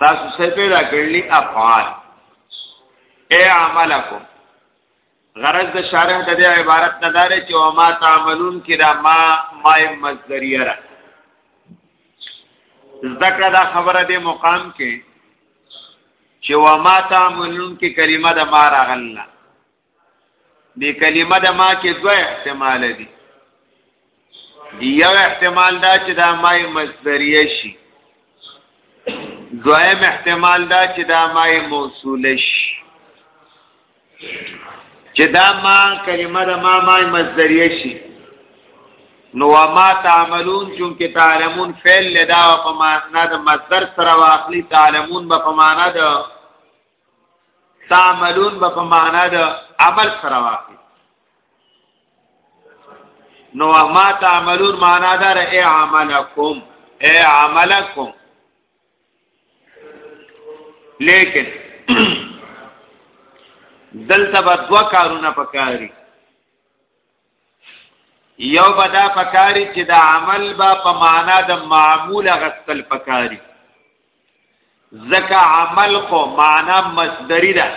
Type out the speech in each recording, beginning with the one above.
تاسو څه پیدا کړلی افعال اے عملکم غرض د شارح د دې عبارت نه دار چې او ما تعملون کې دا ما ما مصدریه را ذکر دا خبره دې مقام کې چې و ما تعملون کې کلمه د ما راغله دی کلمه د ما کې دوه احتمال دي دی یو احتمال دا چې دا مای مصدریه شي دویم احتمال دا چې دا مای موصوله شي چې دا ما کلمه د ما مای مصدریه شي نو ما تعملون چون کې تعلمون فعل لدا په معنا د مصدر سره واخلي تعلمون به په معنا د تعملون به په معنا د عمل سره واقع نو ما تعملون معنا دار اے عملکم اے عملکم لیکن دلته به دوا کارونه پکاري یو بدا پکاري چې دا عمل با په معنا د معمول غسل پکاري ځکه عمل خو معنا مصدری ده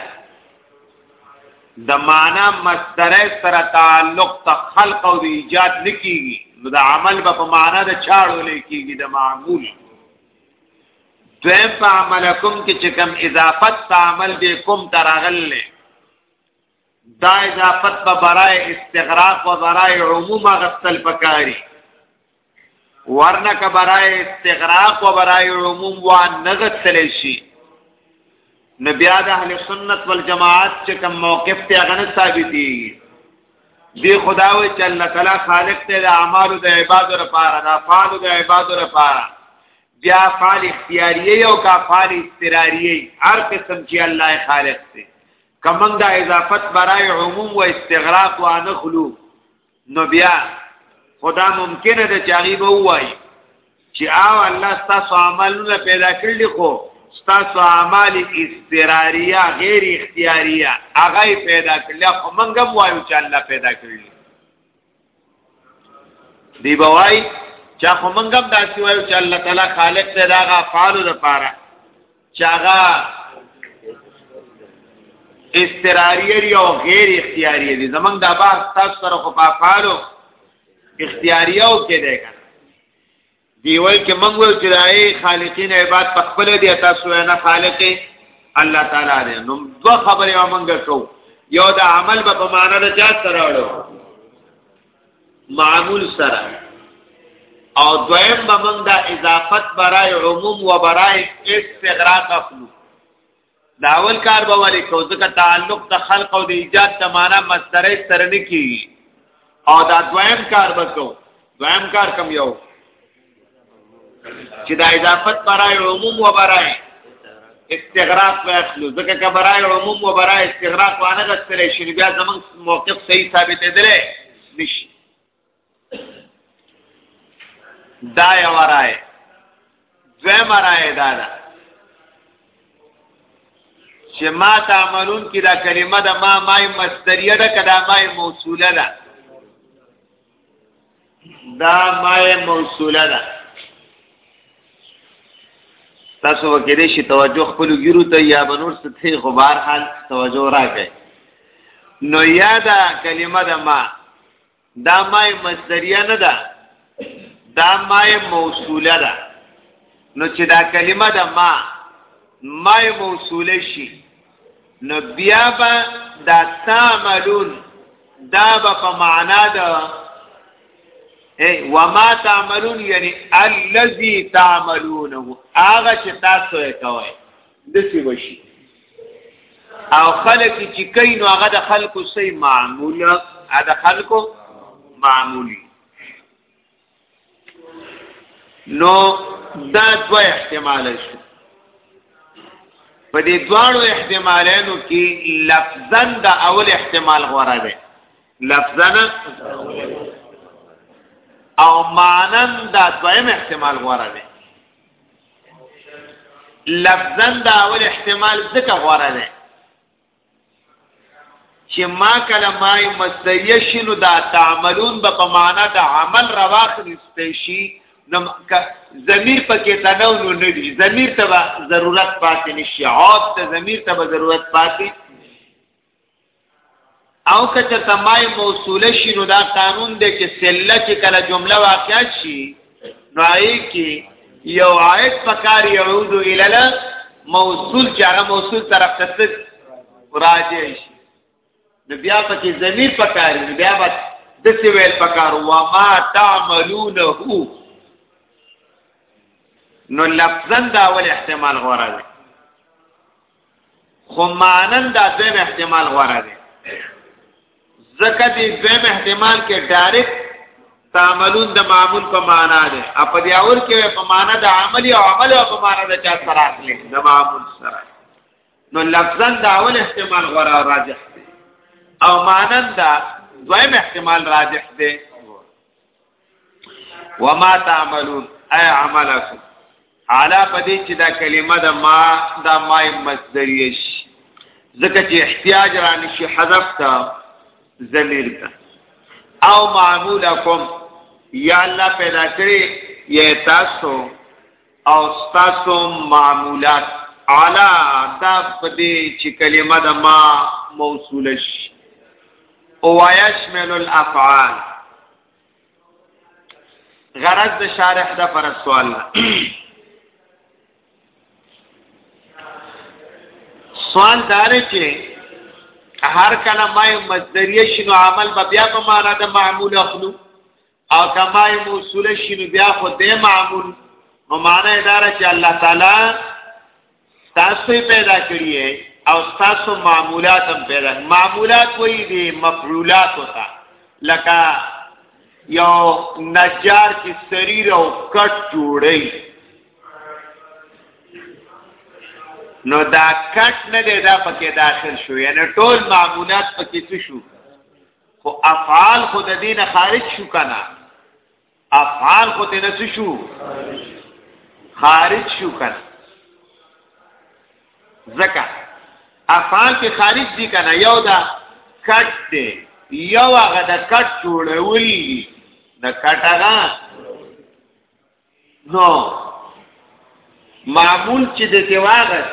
د معنا مصدر سره تعلق ته خلق او ایجاد نکېږي نو د عمل به په معنا د چاړو لیکيږي د معمول دویم په عملکم کې چې کوم اضافت په عمل دې کوم ترغلې دا اضافت په برای استغراق و برای عموم غسل پکاري ورنه که برای استغراق و برای عموم و نغسل شي نو بیا د اهل سنت والجماعت چې کوم موقف ته غنه ثابتي دی خدا و چې الله تعالی خالق ته د اعمال د عبادت لپاره د افعال د عبادت لپاره بیا فعال اختیاریه او کا فعال استراریه هر قسم چې الله خالق ته کمنګ دا اضافت برای عموم و استغراق و انخلو نو بیا خدا ممکن ده چې هغه به وایي چې او الله ستاسو عملونه پیدا کړل خو ستاسو اعمال استراریه غیر اختیاریه هغه پیدا کړل خو مونږ وایو چې الله پیدا کړل دی بوای چا خو مونږ هم داسې وایو چې الله تعالی خالق دی دا غا فعالو لپاره چاغه استراریری او غیر اختیاری دي زمنګ دا با تاسو سره خو په فعالو اختیاریو کې دی کنه دی وای چې موږ وایو چې دای خالقین عباد په خپل دی تاسو نه خالق الله تعالی دی نو دو خبرې موږ کو یو دا عمل به په معنا د چا سره وړو معمول سره او دویم به موږ دا اضافت برای عموم و برای استغراق اخلو دا اول کار به ولې کو ځکه تعلق د خلق او د ایجاد د معنا مستری سره نه کیږي او دا دویم کار به کو دویم کار کم یو چې دا اضافت برای عموم و برای استغراق به اخلو ځکه که برای عموم و برای استغراق وانه غستلی شي بیا زمونږ موقف صحیح ثابتېدلی نشي دا یو راي دویم راي دا ده چې ما تعملون کې دا کلمه د ما مای مصدریه ده کدا مای موصوله ده دا مای موصوله ده تاسو وکړئ شي توجه خپل ګیرو ته یا بنور ستې خو بهر حال توجه راکړئ نو یادا کلمه د ما دا مای مصدریه نه ده دا مای موصوله ده نو چې دا کلمه ده ما مای موصوله شي نو بیا به دا تعملون دا به په معنا ده وما تعملون یعنی الذي تعملونه هغه چې تاسو یې کوئ دسی وشي او خلک چې کین نو هغه د خلکو سي معمول هغه د خلکو معمولی نو دا دوه احتمال شو په دې دواړو احتمالانو کې لفظا دا اول احتمال غوړه ده لفظا او معنا دا دویم احتمال غوړه ده لفظا دا اول احتمال ځکه غواره ده چې ما کله ما مسیه شنو دا تعملون به په معنا د عمل رواخست شي نو ضمیر پکې تنو نو نه دي ضمیر ته ضرورت پاتې نشي عاد ته ضمیر ته ضرورت پاتې او کچر تمای موصوله شي نو دا قانون دی چې سله چې کله جمله واقع شي نو آی کې یو عائد پکار یعود الاله موصول چې هغه موصول طرف ته راځي شي نو بیا پکې ضمیر پکاري نو بیا به د څه ویل پکار و ما تعملونه نو لفظا دا ول احتمال غوړه خو مانن دا دویم احتمال غوره دی ځکه دې دویم احتمال کې ډایرکټ تعملون د معمول په معنا ده اپ دې اور کې په معنا د عملی او عمل او په معنا د چا سره اخلي د معمول سره نو لفظا دا اول احتمال غوړه راجح دی او مانن دا دویم احتمال راجح دی وما تعملون اي عملكم علا پدې چې دا کلمه د ما دا ما مصدریه شي ځکه چې احتیاج را نشي حذف تا ضمیر تا او معمولکم یا الله پیدا کړی یا تاسو او تاسو معمولات علا دا پدې چې کلمه د ما موصوله شي او یشمل الافعال غرض د شارح د پر سوال سوال دار چې هر کله ما مصدریه شنو عمل به بیا په معنا د معمول اخلو او کما موصوله شنو بیا خو د معمول نو معنا اداره چې الله تعالی تاسو پیدا کړی او تاسو معمولات هم پیدا معمولات وې دي مفعولات وتا لکه یو نجار چې سریر او کټ جوړي نو دا کټ نه دی دا پکې داخل شو یعنی ټول معمولات پکې څه شو خو افعال خود دین خارج شو کنه افعال خو ته نس شو خارج شو کړ زکه افعال کې خارج دي کنه یو دا کټ دی یو هغه د کټ جوړول دي د کټ هغه نو معمول چې د دیواغه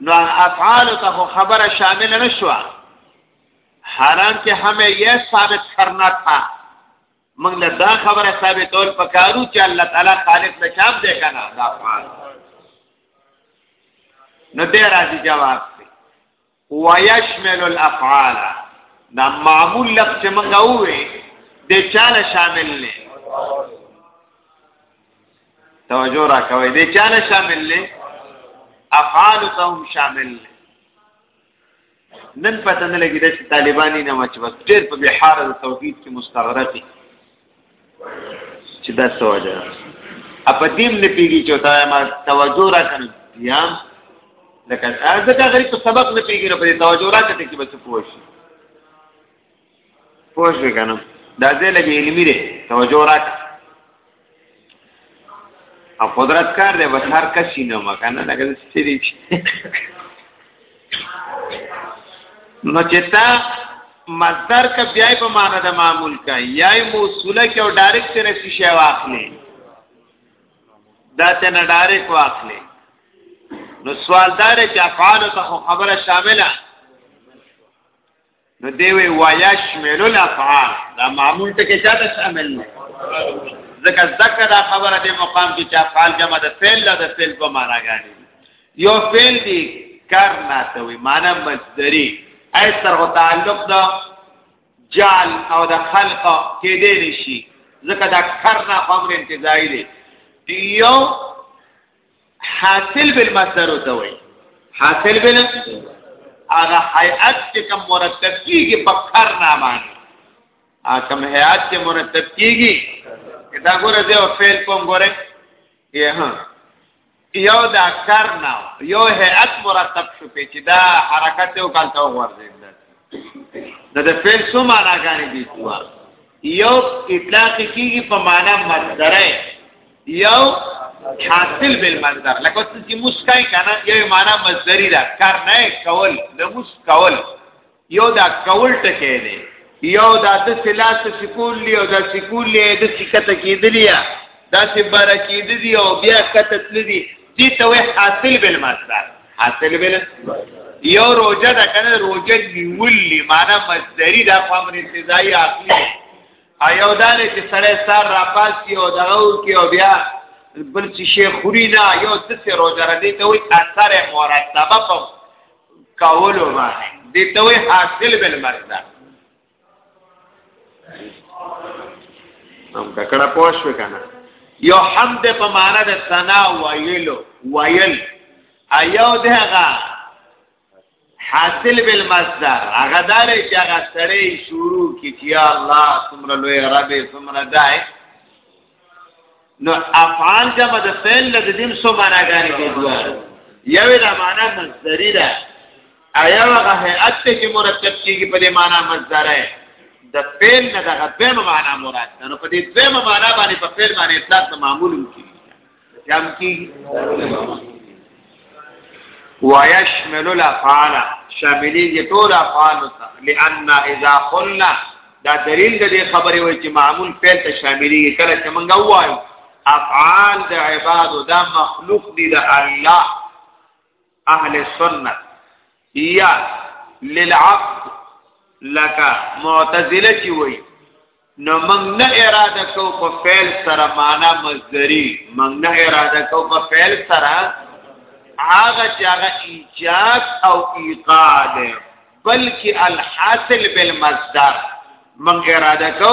نو افعال ته خبره شامل نه شو حالانکه همه یې ثابت کرنا تھا موږ له دا خبره ثابتول پکارو چې الله تعالی خالق د چاپ دی کنه دا افعال نو دې راځي جواب دی ويشمل الافعال دا معمول لفظ چې موږ وې د چاله شامل نه توجه را کوي د چاله شامل نه افعال ته هم شامل نه نن پته نه لګی چې طالبانی نه مچ بس ډېر په بهار د توحید کې مستغرق چې دا سوجا اپ دیم نه پیږي چې تا ما توجه را کنه بیا لکه ځکه غریب په سبق نه پیږي نو په توجه را کته کې بس پوه شي پوه شو که نه دا ځای لږ علمي دی توجه راکړه او قدرت کار دی بس هر کس شي نه مکه نه لکه داسې څه دی نو چې تا مصدر که بیا په معنا د معمول کا یا موصوله کې او ډایرکټ سره شي شی واخلې دا ته نه ډایرکټ واخلې نو سوال دار چې افعال ته خبره شامله نو دی وی ويشمل الافعال دا معمول ټکی چاته شامل نه ځکه ذکر دا خبره د مقام کې چې افعال جمع د فعل له د فعل په معنا غاړي یو فعل دی کار نه ته وی معنا مصدری اي سره تعلق دا جعل او د خلق کې دی نشي ځکه دا کار نه خبر انتظاری دی یو حاصل بالمصدر ته وای حاصل بل هغه هيئت چې کوم مرتب کیږي په کار نه باندې ا کوم هيئت چې مرتب کیږي دا ګوره دی او فعل کوم ګوره یه ها یو دا کار نه یو هيئت مرتب شو په چې دا حرکت او کالته ورځي دا د فعل سو معنا غانې دي یو اطلاق کیږي په معنا مصدره یو حاصل بالمصدر لکه چې مسکای کنه یو معنا مصدری دا کار نه کول د مس کول یو دا کول ټکی دی یو دا د سلاس سکول لی او دا سکول لی د سکته کیدلی دا چې بار کیدلی او بیا کته تللی دي ته وی حاصل بالمصدر حاصل بل یو روزه دا کنه روزه نیول لی معنا مصدری دا قامر انتزاعی عقلی ایو دا نه چې سړی سار را پاسي او دغه وکي او بیا بل چې شي خوري نه یو د سه روزه را دي ته وي اثر مرتبه په کولو باندې دي ته وي حاصل بل مردا هم ککړه پوښ وکنه یو حمد په معنا د ثنا ویلو ویل ایو دغه حاصل بالمصدر هغه دار چې هغه سړی شروع کی چې یا الله څومره لوی رب څومره دای نو افعال جمع د فعل د دین سو معنا غانې کې دوا یو دا معنا مصدری ده ایا هغه هیئت چې مرتب کیږي په دې معنا مصدر ده د فعل نه دغه به معنا مراد ده نو په دې به معنا باندې په فعل باندې اطلاق معمول کیږي جمع کی ويشمل الافعال شاملي دي ټول افعال ته لئن اذا قلنا دا دلیل د دې خبرې وای چې معمول فعل ته شاملي کله چې موږ وایو افعال د عبادت دا مخلوق دي د الله اهل سنت یا للعبد لکا معتزله چی وای نو موږ نه اراده کو په فعل سره معنا مصدری موږ نه اراده کو په فعل سره هغه چې هغه ایجاد او ایقاع ده بلکې الحاصل بالمصدر موږ اراده کو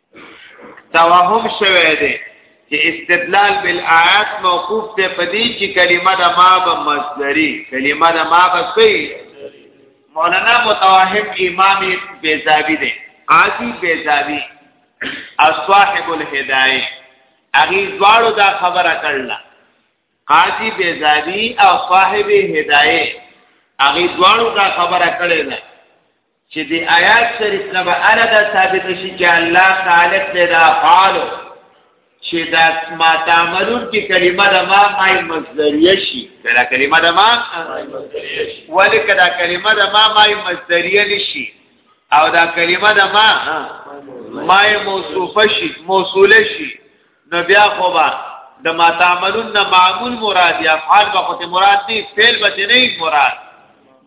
توهم شوه دی چې استدلال بالآیات موقوف ته پدې چې کلمه د ما به مصدری کلمه د ما به سي مولانا متوهم امام بیزاوی دی عادی بیزاوی اصحاب الهدایه اغي زوالو دا خبره کړل قاضی بیزاوی او صاحب هدایه اغي زوالو دا خبره کړل چې د آیات شریف نه به اله دا ثابت شي چې الله خالق دی د افعالو چې دا ما تعملون کې کلمه د ما مای مصدریه شي دا کلمه د ما ولې کدا کلمه د ما مای مصدریه نشي او دا کلمه د ما مای موصوفه شي موصوله شي نو بیا خو با د ما تعملون نه معمول مراد یا افعال به خو مراد دی فعل به نه مراد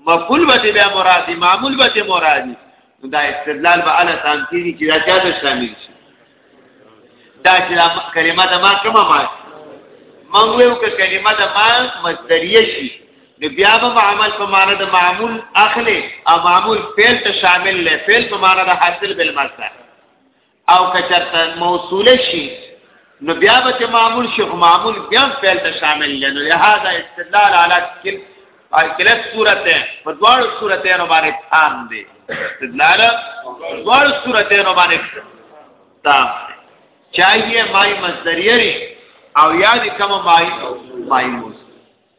مفعول به بیا مراد دی معمول به مراد دی دا استدلال به اله تام کیږي چې دا چا ته شامل شي دا چې کلمه د ما کومه ما مونږ ویو ک کلمه د ما مصدریه شي نو بیا به عمل په معنا د معمول اخلي او معمول فعل ته شامل لې فعل په معنا د حاصل بالمصدر او کچرته موصوله شي نو بیا به معمول شي خو معمول بیا فعل ته شامل نه نو لہذا استدلال علی کل کله صورته په دواړو صورتونو باندې تام دي استدلال دواړو صورتونو باندې تام چاہیے مای مصدریری او یاد کما مای مای موس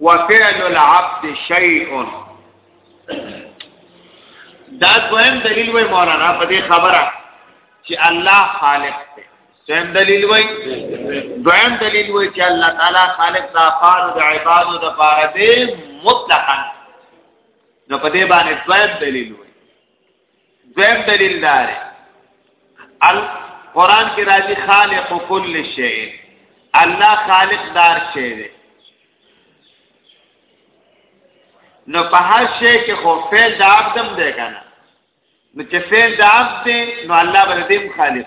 وفعل العبد شيء دا دویم دلیل وای مولانا په دې خبره چې الله خالق دی دویم دلیل وای دویم دلیل وای چې الله تعالی خالق د افعال او د عبادت د پاره دی مطلقاً نو په دې باندې دویم دلیل وای دویم دلیل دار القرآن کې راځي خالق کل شیء الله خالق دار شی دی نو په هر شی کې خو فعل د عبدم دی کنه نو چې فعل د عبد دی نو الله بر دې خالق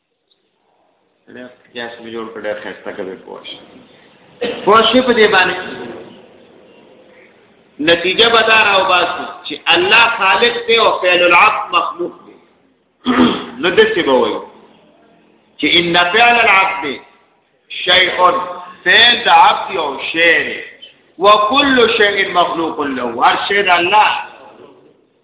ډېر قیاس مې جوړ کړ ډېر خسته کوي پوښ پوښ په دې باندې نتیجه به دا راو باسي چې الله خالق دی او فعل العبد مخلوق دی نو د څه به وایي چې ان فعل العبد شیء فعل د عبد او شیء وکل شیء مخلوق له هر شی د الله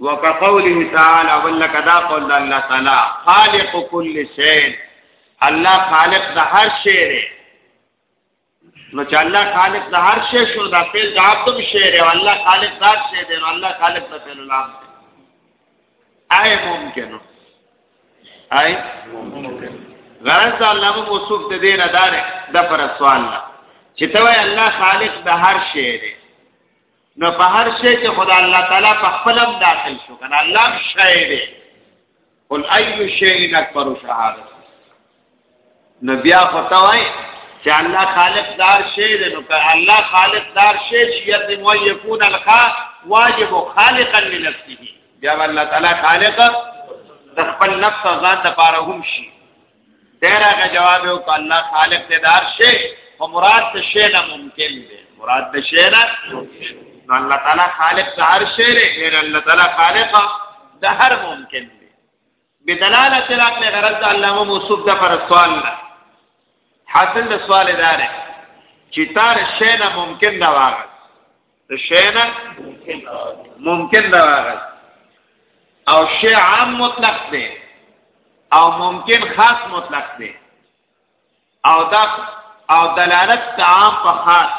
وکقوله تعالی ولک دا قول الله تعالی خالق کل شیء الله خالق د هر شی دی نو چې الله خالق د هر شی شو دا فعل د عبد شی دی الله خالق د هر شی دی نو الله خالق د فعل العام دی آی ممکنو آی ممکن غرض الله موصوف د دې نه دار د پر سوال چې ته وای الله خالق د هر شی دی نو په هر شی کې خدا الله تعالی په خپل هم داخل شو کنه الله شی دی قل اي شيء اكبر شهاده نو بیا فتوای چې الله خالق دار شی دی نو که الله خالق دار شی چې یتم و یکون الخا واجب خالقا لنفسه بیا الله تعالی خالق د خپل نفس او ذات لپاره هم شي دغه جواب یو ک الله خالق دې دار شي او مراد د شی نه ممکن دی مراد د شی نه نو الله تعالی خالق د هر شی دی غیر الله تعالی خالق د هر ممکن دی بدلاله تلاق له غرض د علامه موصوف د پر سوال نه حاصل د سوال دار چې تار شی نه ممکن دا واغ د شینا ممکن دا راغی او شی عام مطلق دی او ممکن خاص مطلق دی او دا او دلالت عام په خاص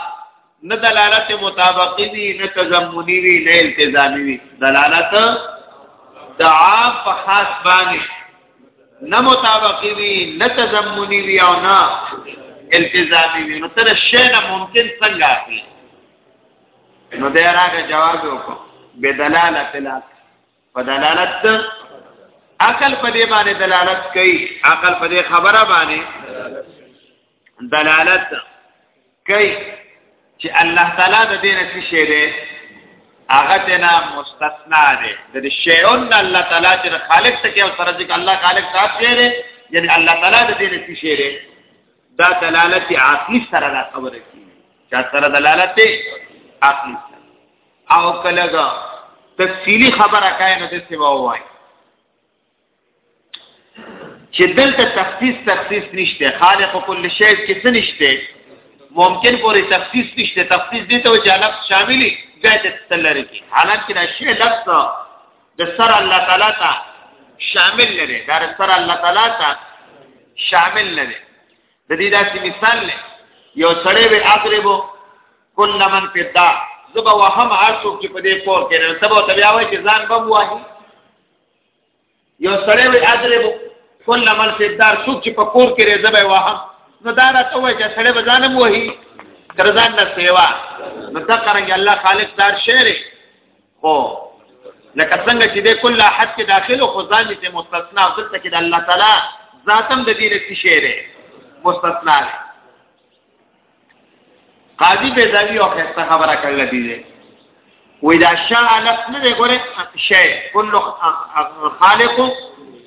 نه دلالت مطابقی وی نه تضمنی وی نه التزامی وی دلالت د عام په خاص باندې نه مطابقي وي نه تضمني وي او نه التزامي وي نو تر شي نه ممکن څنګه اخلي نو دا راغه جواب وکړو بدلاله تلاق په دلالت عقل په دې باندې دلالت کوي عقل په دې خبره باندې دلالت کوي چې الله تعالی د دې نه څه شی دی هغه تینا مستثنا دی د شیون د الله تعالی چې خالق ته کې او سره ځکه الله خالق صاحب دی یعنی الله تعالی د دې نه څه شی دی دا دلالت عقلی سره دا خبره کوي چا سره دلالت عقلی سره او کله دا تفصیلی خبره کاینه د سیوا وایي چې دلته تخصیص تخصیص نشته خالق کل شی کې څه نشته ممکن پورې تخصیص نشته تخصیص دي ته چې لفظ شاملې ځای ته تلری کی حالانکه دا شی لفظ د سر الله تعالی ته شامل نه دی دا سر الله تعالی ته شامل نه دی د دې داسې مثال نه یو سړی به اقربو کل من پیدا زبا وهم هر څوک چې په دې پور کې نه سبا ته بیا وایي چې ځان به وایي یو سړی وی اضرب کل من فی الدار څوک چې په کور کې رې زبې وهم نو دا راته وای چې سړی بزانم وهی درځان نه سیوا نو دا څنګه الله خالق دار شعر خو لکه څنګه چې د کل احد کې داخلو خو ځان دې مستثنا او دلته کې د الله تعالی ذاتم د دې لپاره شعر مستثنا دی قاضي بیزاوی او خسته خبره کړل دي دي وې دا شاء لفظ نه دی ګوره شی کل خالق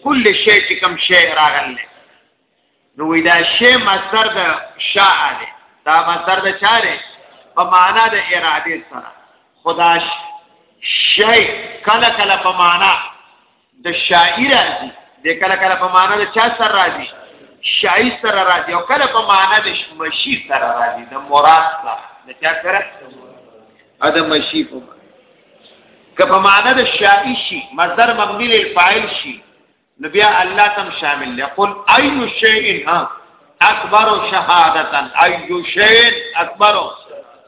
کل شی چې کوم شی راغلی نو وې دا شی مصدر د شاء دی دا مصدر د چاره په معنا د اراده سره خداش شی کله کله په معنا د شاعر راځي د کله کله په معنا د چا سره راځي شاعر سره راځي او کله په معنا د مشی سره راځي د مراد سره د چا سره ا د مشی په که په معنا د شاعر شي مصدر مبني للفاعل شي نو بیا الله تم شامل لقل اي شيء ها اکبر شهادتن ایو شین اکبر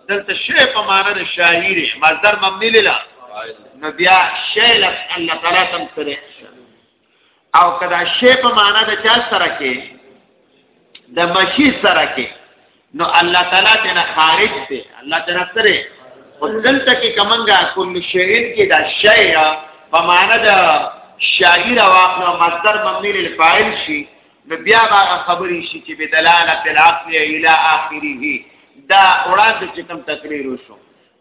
دلته شی په معنی د شاعر مصدر مبني للا نو بیا شی لفظ الله تعالی تم سره او کدا شی په معنی د چا سره کې د مشی سره کې نو الله تعالی تینا خارج دی الله تعالی سره او دلته کې کمنګا کل شیء کې دا شیء په معنا د شاعر واخلو مصدر مبني للفاعل شي نو بیا هغه خبرې شي چې بدلاله العقل الى اخره دا وړاندې چې کوم تقریر وشو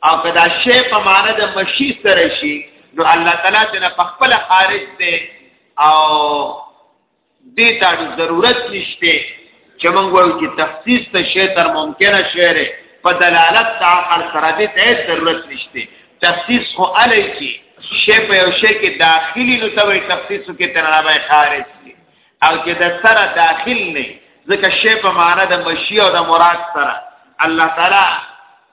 او کدا شی په معنی د مشی سره شي نو الله تعالی ته په خپل خارج دی او دې ته ضرورت نشته چې موږ وایو چې تخصیص ته شی تر ممکنه شعره په دلالت د عقل سره دې ته ضرورت نشته تخصیص خو علی چې شی په یو شی کې داخلي نو ته تخصیص کې تر نه خارج او چې د سره داخل نه ځکه شی په معنا د مشی او د مراد سره الله تعالی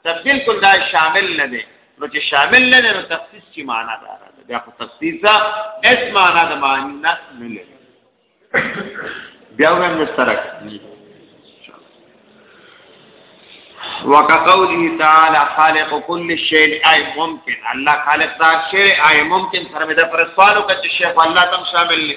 ته بالکل دا شامل نه دی نو چې شامل نه دی نو تخصیص کی معنا دار ده بیا په تخصیص دا اس معنا د معنی نه لري بیا هم مشترک وکقوله تعالی خالق كل شيء اي ممکن الله خالق دا شی اي ممکن سره مې د پر سوالو کې شیخ الله تم شامل نه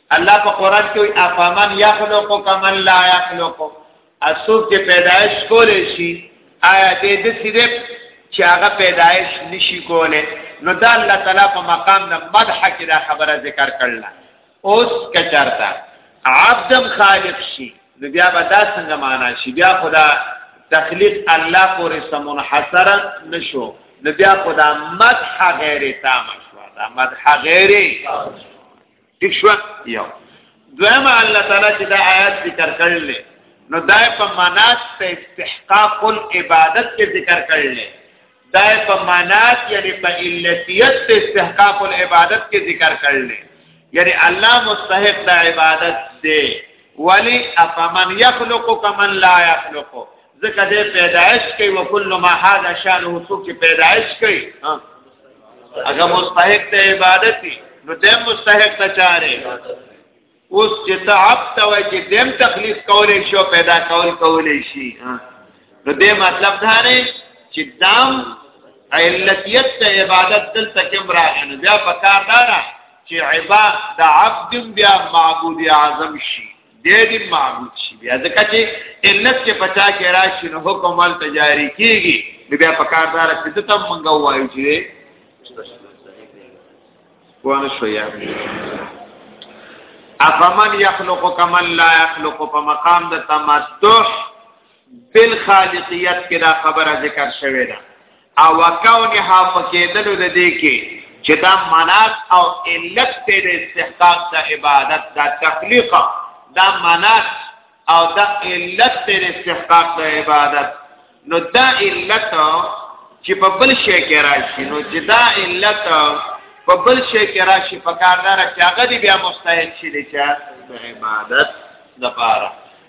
الله په قران کې وي افامن يخلق کمن لا يخلق اسوب چې پیدایش کولې شي آیا دې د سیده چې هغه پیدایش نشي کولې نو دا الله تعالی په مقام د مدح کې دا خبره ذکر کړل اوس کچارتا عبدم خالق شي نو بیا به دا څنګه معنا شي بیا خدا تخلیق الله پورې سمنحصر نشو نو بیا خدا مدح غیر تام شو دا مدح غیر ٹھیک شو یو دویم الله تعالی چې دا آیات ذکر کړل نو دا په منات ته استحقاق العبادت کې ذکر کړل دا په منات یعنی په علتیت ته استحقاق العبادت کې ذکر کړل یعنی الله مستحق د عبادت دی ولی افمن یخلق کمن لا یخلق ځکه دې پیدائش کوي وکل ما هاذا شانه څوک چې پیدائش کوي هغه مستحق ته عبادت دي نو دې مستحق ته چاره اوس چې ته عبد ته وای چې دې تخلیق کولې شو پیدا کول کولې شي نو دې مطلب دا نه چې دام علتیت ته عبادت دل تکم راغنه بیا پکار دارا چې عبادت د عبد بیا معبود اعظم شي دې دې معبود شي بیا ځکه چې علت کې پچا کې راشي نو حکم ول تجاری کیږي بیا په کار دار چې ته تم منګو وایو چې وانه شو یا افمن یخلق کمن لا یخلق په مقام د تمسح بالخالقیت کې دا خبره ذکر شوې ده او وکونها په کېدلو د دې کې چې دا مناس او علت ته د استحقاق د عبادت دا تخلیق دا مناس او دا علت ته د استحقاق د عبادت نو دا علت چې په بل شي کې راشي نو چې دا علت په بل شي کې راشي په کاردار چې هغه دی بیا مستحق شي چې عبادت د پاره